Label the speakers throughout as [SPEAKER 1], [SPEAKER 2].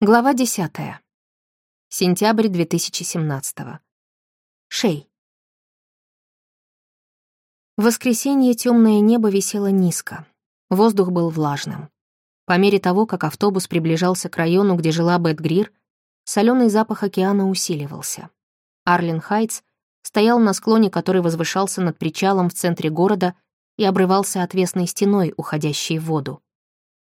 [SPEAKER 1] Глава 10. Сентябрь 2017. Шей. В воскресенье темное небо висело низко. Воздух был влажным. По мере того, как автобус приближался к району, где жила Бет Грир, соленый запах океана усиливался. Арлен Хайтс стоял на склоне, который возвышался над причалом в центре города и обрывался отвесной стеной, уходящей в воду.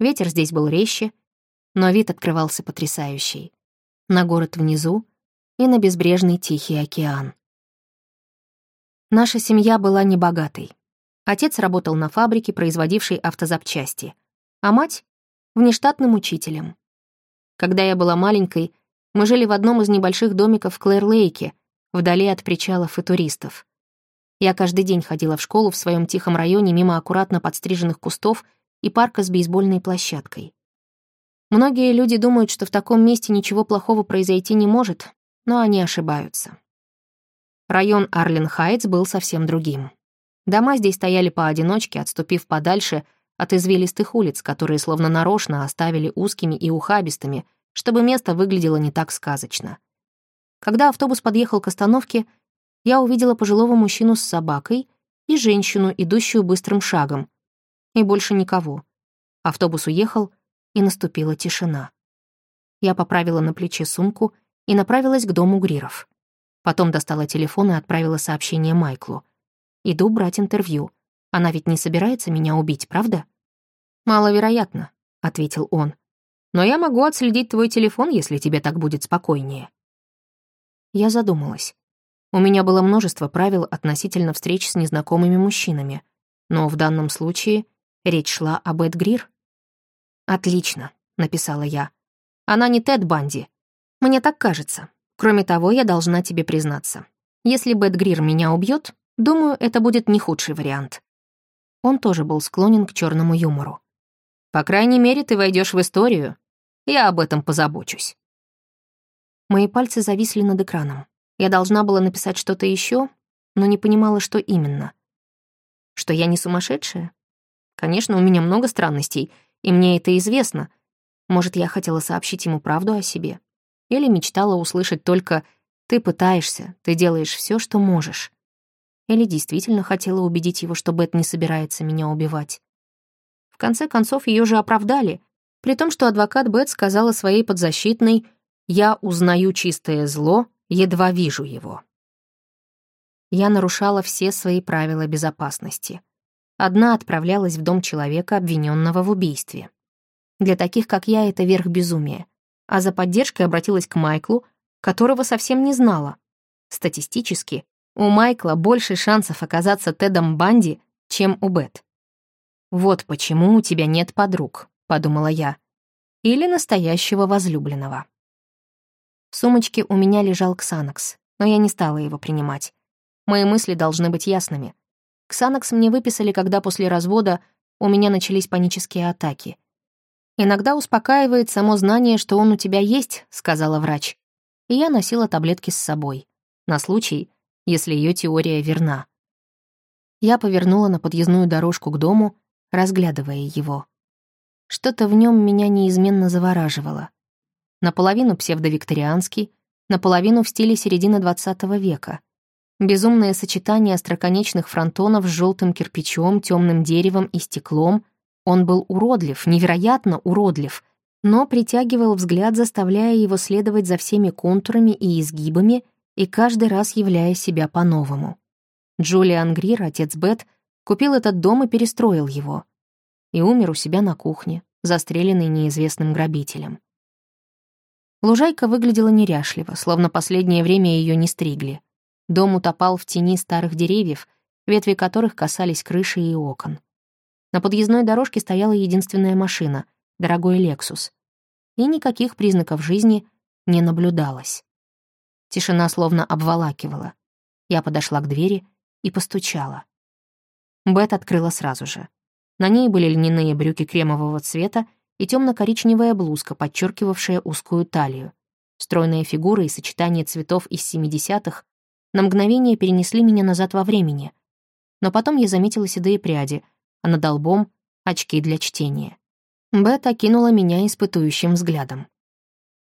[SPEAKER 1] Ветер здесь был резче, но вид открывался потрясающий. На город внизу и на безбрежный Тихий океан. Наша семья была небогатой. Отец работал на фабрике, производившей автозапчасти, а мать — внештатным учителем. Когда я была маленькой, мы жили в одном из небольших домиков в Клэр-Лейке, вдали от причалов и туристов. Я каждый день ходила в школу в своем тихом районе мимо аккуратно подстриженных кустов и парка с бейсбольной площадкой. Многие люди думают, что в таком месте ничего плохого произойти не может, но они ошибаются. Район Арлен-Хайтс был совсем другим. Дома здесь стояли поодиночке, отступив подальше от извилистых улиц, которые словно нарочно оставили узкими и ухабистыми, чтобы место выглядело не так сказочно. Когда автобус подъехал к остановке, я увидела пожилого мужчину с собакой и женщину, идущую быстрым шагом. И больше никого. Автобус уехал — и наступила тишина. Я поправила на плече сумку и направилась к дому Гриров. Потом достала телефон и отправила сообщение Майклу. «Иду брать интервью. Она ведь не собирается меня убить, правда?» «Маловероятно», — ответил он. «Но я могу отследить твой телефон, если тебе так будет спокойнее». Я задумалась. У меня было множество правил относительно встреч с незнакомыми мужчинами, но в данном случае речь шла об Эд Грир. «Отлично», — написала я. «Она не Тед Банди. Мне так кажется. Кроме того, я должна тебе признаться. Если Бэт Грир меня убьет, думаю, это будет не худший вариант». Он тоже был склонен к черному юмору. «По крайней мере, ты войдешь в историю. Я об этом позабочусь». Мои пальцы зависли над экраном. Я должна была написать что-то еще, но не понимала, что именно. Что я не сумасшедшая? Конечно, у меня много странностей — и мне это известно. Может, я хотела сообщить ему правду о себе? Или мечтала услышать только «ты пытаешься, ты делаешь все, что можешь». Или действительно хотела убедить его, что Бет не собирается меня убивать. В конце концов, ее же оправдали, при том, что адвокат Бет сказала своей подзащитной «я узнаю чистое зло, едва вижу его». Я нарушала все свои правила безопасности. Одна отправлялась в дом человека, обвиненного в убийстве. Для таких, как я, это верх безумия. А за поддержкой обратилась к Майклу, которого совсем не знала. Статистически, у Майкла больше шансов оказаться Тедом Банди, чем у Бет. «Вот почему у тебя нет подруг», — подумала я. «Или настоящего возлюбленного». В сумочке у меня лежал Ксанакс, но я не стала его принимать. Мои мысли должны быть ясными. Ксанакс мне выписали, когда после развода у меня начались панические атаки. «Иногда успокаивает само знание, что он у тебя есть», — сказала врач. И я носила таблетки с собой, на случай, если ее теория верна. Я повернула на подъездную дорожку к дому, разглядывая его. Что-то в нем меня неизменно завораживало. Наполовину псевдовикторианский, наполовину в стиле середины XX века — Безумное сочетание остроконечных фронтонов с желтым кирпичом, темным деревом и стеклом. Он был уродлив, невероятно уродлив, но притягивал взгляд, заставляя его следовать за всеми контурами и изгибами и каждый раз являя себя по-новому. Джулиан Грир, отец Бет, купил этот дом и перестроил его. И умер у себя на кухне, застреленный неизвестным грабителем. Лужайка выглядела неряшливо, словно последнее время ее не стригли. Дом утопал в тени старых деревьев, ветви которых касались крыши и окон. На подъездной дорожке стояла единственная машина — дорогой «Лексус». И никаких признаков жизни не наблюдалось. Тишина словно обволакивала. Я подошла к двери и постучала. Бет открыла сразу же. На ней были льняные брюки кремового цвета и темно-коричневая блузка, подчеркивавшая узкую талию. Стройная фигура и сочетание цветов из 70-х на мгновение перенесли меня назад во времени. Но потом я заметила седые пряди, а над лбом — очки для чтения. Бет окинула меня испытующим взглядом.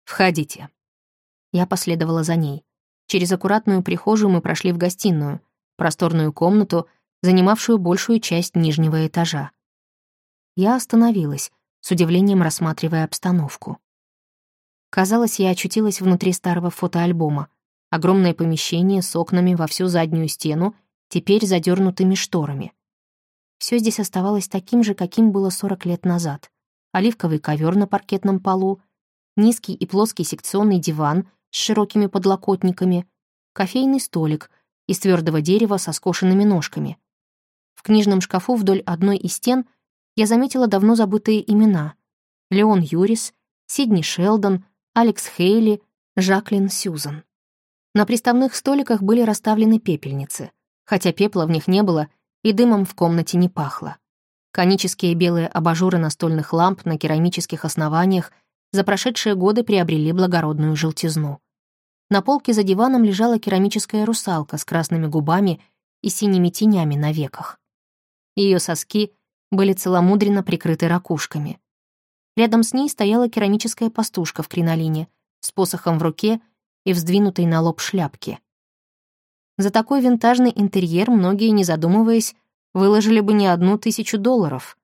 [SPEAKER 2] «Входите».
[SPEAKER 1] Я последовала за ней. Через аккуратную прихожую мы прошли в гостиную, просторную комнату, занимавшую большую часть нижнего этажа. Я остановилась, с удивлением рассматривая обстановку. Казалось, я очутилась внутри старого фотоальбома. Огромное помещение с окнами во всю заднюю стену, теперь задернутыми шторами. Все здесь оставалось таким же, каким было 40 лет назад. Оливковый ковер на паркетном полу, низкий и плоский секционный диван с широкими подлокотниками, кофейный столик из твердого дерева со скошенными ножками. В книжном шкафу вдоль одной из стен я заметила давно забытые имена. Леон Юрис, Сидни Шелдон, Алекс Хейли, Жаклин Сьюзан. На приставных столиках были расставлены пепельницы, хотя пепла в них не было и дымом в комнате не пахло. Конические белые абажуры настольных ламп на керамических основаниях за прошедшие годы приобрели благородную желтизну. На полке за диваном лежала керамическая русалка с красными губами и синими тенями на веках. Ее соски были целомудренно прикрыты ракушками. Рядом с ней стояла керамическая пастушка в кринолине с посохом в руке и вздвинутой на лоб шляпки. За такой винтажный интерьер многие, не задумываясь, выложили бы не одну тысячу долларов.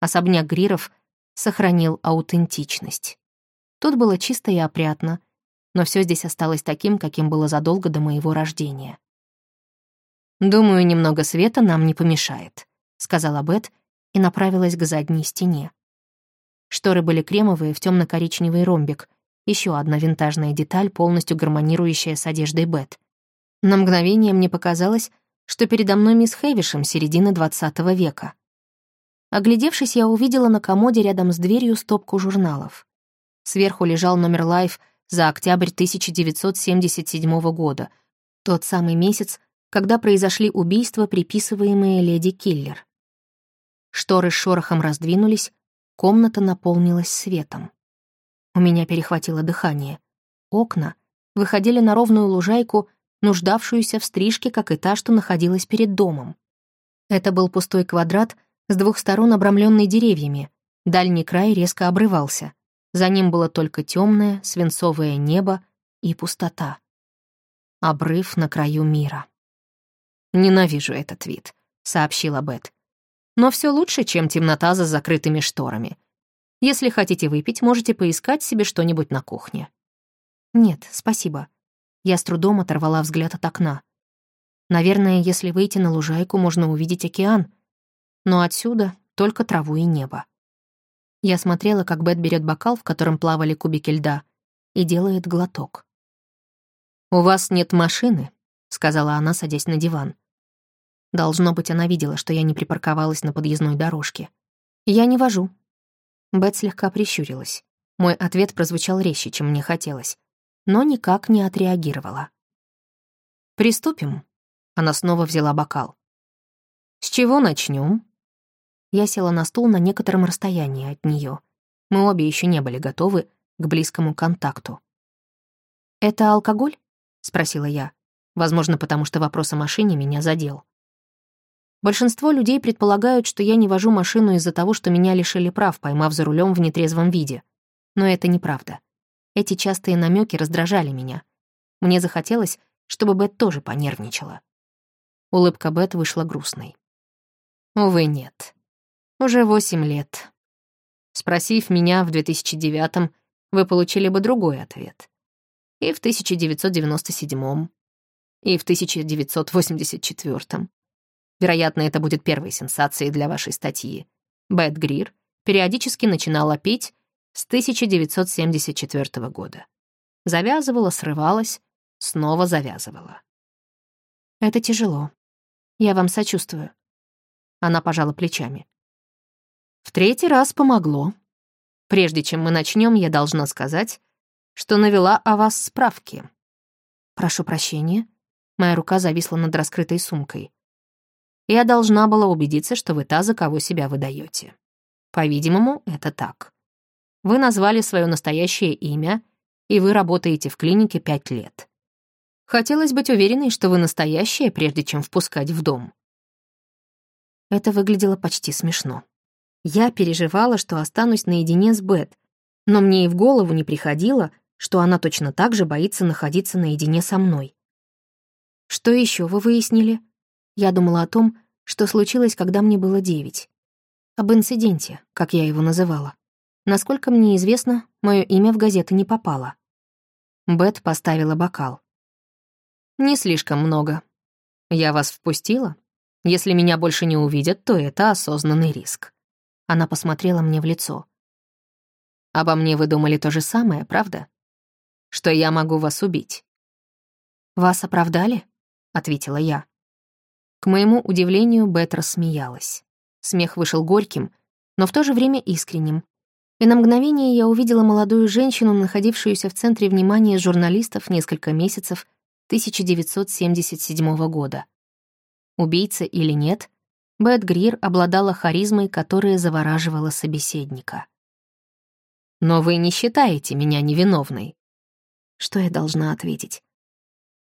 [SPEAKER 1] Особняк Гриров сохранил аутентичность. Тут было чисто и опрятно, но все здесь осталось таким, каким было задолго до моего рождения. «Думаю, немного света нам не помешает», — сказала Бет и направилась к задней стене. Шторы были кремовые в темно коричневый ромбик, еще одна винтажная деталь, полностью гармонирующая с одеждой Бет. На мгновение мне показалось, что передо мной мисс Хэвишем середины XX века. Оглядевшись, я увидела на комоде рядом с дверью стопку журналов. Сверху лежал номер Life за октябрь 1977 года, тот самый месяц, когда произошли убийства, приписываемые леди Киллер. Шторы с шорохом раздвинулись, комната наполнилась светом. У меня перехватило дыхание. Окна выходили на ровную лужайку нуждавшуюся в стрижке, как и та, что находилась перед домом. Это был пустой квадрат с двух сторон обрамленный деревьями. Дальний край резко обрывался. За ним было только темное, свинцовое небо и пустота. Обрыв на краю мира. «Ненавижу этот вид», — сообщила Бет. «Но все лучше, чем темнота за закрытыми шторами. Если хотите выпить, можете поискать себе что-нибудь на кухне». «Нет, спасибо», я с трудом оторвала взгляд от окна. Наверное, если выйти на лужайку, можно увидеть океан. Но отсюда только траву и небо. Я смотрела, как Бет берет бокал, в котором плавали кубики льда, и делает глоток. «У вас нет машины», — сказала она, садясь на диван. Должно быть, она видела, что я не припарковалась на подъездной дорожке. «Я не вожу». Бет слегка прищурилась. Мой ответ прозвучал резче, чем мне хотелось но никак не отреагировала. «Приступим?» Она снова взяла бокал. «С чего начнем? Я села на стул на некотором расстоянии от нее. Мы обе еще не были готовы к близкому контакту. «Это алкоголь?» — спросила я. Возможно, потому что вопрос о машине меня задел. Большинство людей предполагают, что я не вожу машину из-за того, что меня лишили прав, поймав за рулем в нетрезвом виде. Но это неправда. Эти частые намеки раздражали меня. Мне захотелось, чтобы Бет тоже понервничала. Улыбка Бет вышла грустной. Увы, нет. Уже восемь лет. Спросив меня в 2009-м, вы получили бы другой ответ. И в 1997-м, и в 1984-м. Вероятно, это будет первой сенсацией для вашей статьи. Бет Грир периодически начинала пить с 1974 года. Завязывала, срывалась, снова завязывала. «Это тяжело. Я вам сочувствую». Она пожала плечами. «В третий раз помогло. Прежде чем мы начнем, я должна сказать, что навела о вас справки». «Прошу прощения». Моя рука зависла над раскрытой сумкой. «Я должна была убедиться, что вы та, за кого себя выдаете. По-видимому, это так. Вы назвали свое настоящее имя, и вы работаете в клинике пять лет. Хотелось быть уверенной, что вы настоящая, прежде чем впускать в дом. Это выглядело почти смешно. Я переживала, что останусь наедине с Бет, но мне и в голову не приходило, что она точно так же боится находиться наедине со мной. Что еще вы выяснили? Я думала о том, что случилось, когда мне было девять. Об инциденте, как я его называла. Насколько мне известно, мое имя в газеты не попало. Бет поставила бокал. «Не слишком много. Я вас впустила. Если меня больше не увидят, то это осознанный риск». Она посмотрела мне в лицо. «Обо мне вы думали то же самое, правда? Что я могу вас убить?» «Вас оправдали?» — ответила я. К моему удивлению, Бет рассмеялась. Смех вышел горьким, но в то же время искренним. И на мгновение я увидела молодую женщину, находившуюся в центре внимания журналистов несколько месяцев 1977 года. Убийца или нет, Бет Грир обладала харизмой, которая завораживала собеседника. «Но вы не считаете меня невиновной?» Что я должна ответить?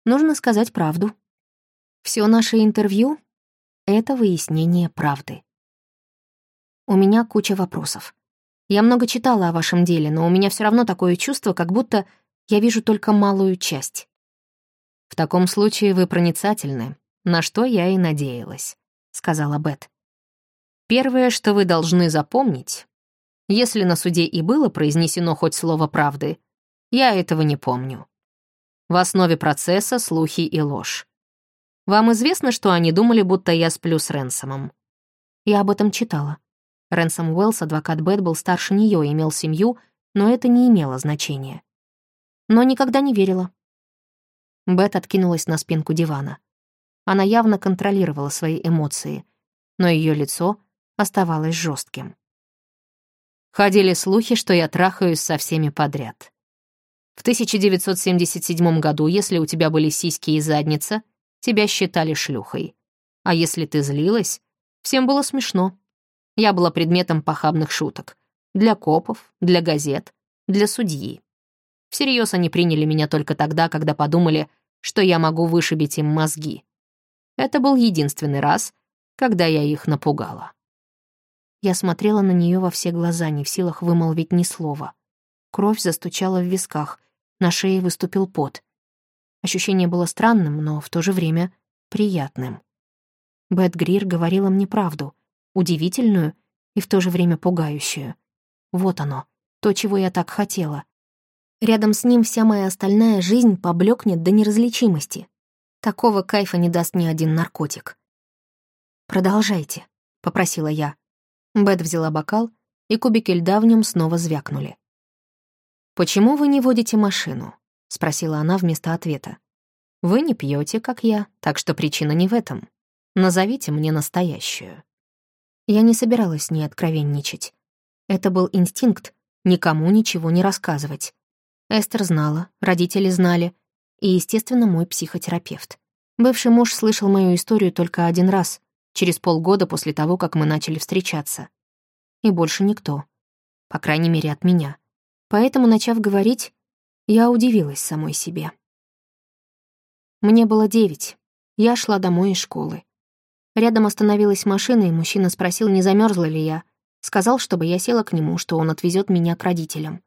[SPEAKER 1] Нужно сказать правду. Все наше интервью — это выяснение правды. У меня куча вопросов. Я много читала о вашем деле, но у меня все равно такое чувство, как будто я вижу только малую часть. В таком случае вы проницательны, на что я и надеялась, сказала Бет. Первое, что вы должны запомнить, если на суде и было произнесено хоть слово правды, я этого не помню. В основе процесса слухи и ложь. Вам известно, что они думали, будто я сплю с Ренсомом? Я об этом читала. Ренсом Уэллс, адвокат Бет, был старше нее имел семью, но это не имело значения. Но никогда не верила. Бет откинулась на спинку дивана. Она явно контролировала свои эмоции, но ее лицо оставалось жестким. Ходили слухи, что я трахаюсь со всеми подряд. В 1977 году, если у тебя были сиськи и задница, тебя считали шлюхой. А если ты злилась, всем было смешно. Я была предметом похабных шуток. Для копов, для газет, для судьи. Всерьез они приняли меня только тогда, когда подумали, что я могу вышибить им мозги. Это был единственный раз, когда я их напугала. Я смотрела на нее во все глаза, не в силах вымолвить ни слова. Кровь застучала в висках, на шее выступил пот. Ощущение было странным, но в то же время приятным. Бет Грир говорила мне правду, удивительную и в то же время пугающую. Вот оно, то, чего я так хотела. Рядом с ним вся моя остальная жизнь поблекнет до неразличимости. Такого кайфа не даст ни один наркотик. «Продолжайте», — попросила я. Бет взяла бокал, и кубики льда в нем снова звякнули. «Почему вы не водите машину?» — спросила она вместо ответа. «Вы не пьете, как я, так что причина не в этом. Назовите мне настоящую». Я не собиралась с откровенничать. Это был инстинкт никому ничего не рассказывать. Эстер знала, родители знали, и, естественно, мой психотерапевт. Бывший муж слышал мою историю только один раз, через полгода после того, как мы начали встречаться. И больше никто. По крайней мере, от меня. Поэтому, начав говорить, я удивилась самой себе. Мне было девять. Я шла домой из школы. Рядом остановилась машина, и мужчина спросил, не замерзла ли я. Сказал, чтобы я села к нему, что он отвезет меня к родителям.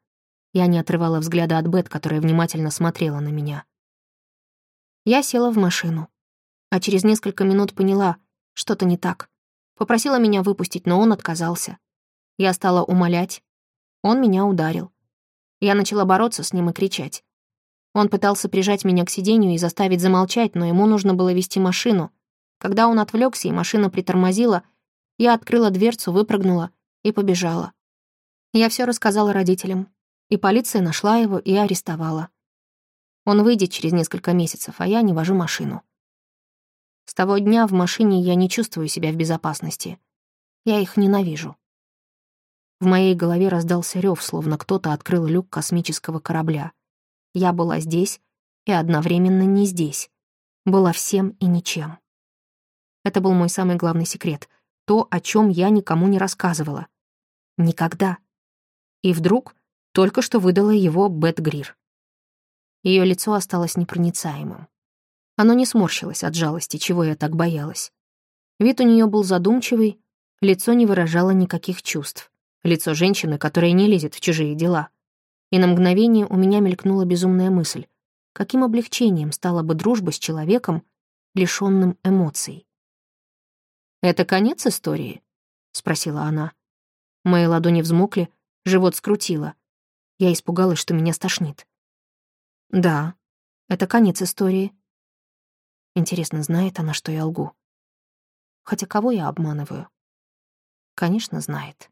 [SPEAKER 1] Я не отрывала взгляда от Бет, которая внимательно смотрела на меня. Я села в машину. А через несколько минут поняла, что-то не так. Попросила меня выпустить, но он отказался. Я стала умолять. Он меня ударил. Я начала бороться с ним и кричать. Он пытался прижать меня к сиденью и заставить замолчать, но ему нужно было вести машину. Когда он отвлекся и машина притормозила, я открыла дверцу, выпрыгнула и побежала. Я все рассказала родителям, и полиция нашла его и арестовала. Он выйдет через несколько месяцев, а я не вожу машину. С того дня в машине я не чувствую себя в безопасности. Я их ненавижу. В моей голове раздался рев, словно кто-то открыл люк космического корабля. Я была здесь и одновременно не здесь. Была всем и ничем. Это был мой самый главный секрет. То, о чем я никому не рассказывала. Никогда. И вдруг только что выдала его Бет Грир. Ее лицо осталось непроницаемым. Оно не сморщилось от жалости, чего я так боялась. Вид у нее был задумчивый, лицо не выражало никаких чувств лицо женщины, которая не лезет в чужие дела. И на мгновение у меня мелькнула безумная мысль. Каким облегчением стала бы дружба с человеком, лишённым эмоций? «Это конец истории?» — спросила она. Мои ладони взмокли, живот скрутило. Я испугалась, что меня стошнит. «Да, это конец истории». Интересно, знает она, что я лгу? Хотя кого я обманываю? Конечно, знает.